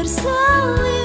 bersawit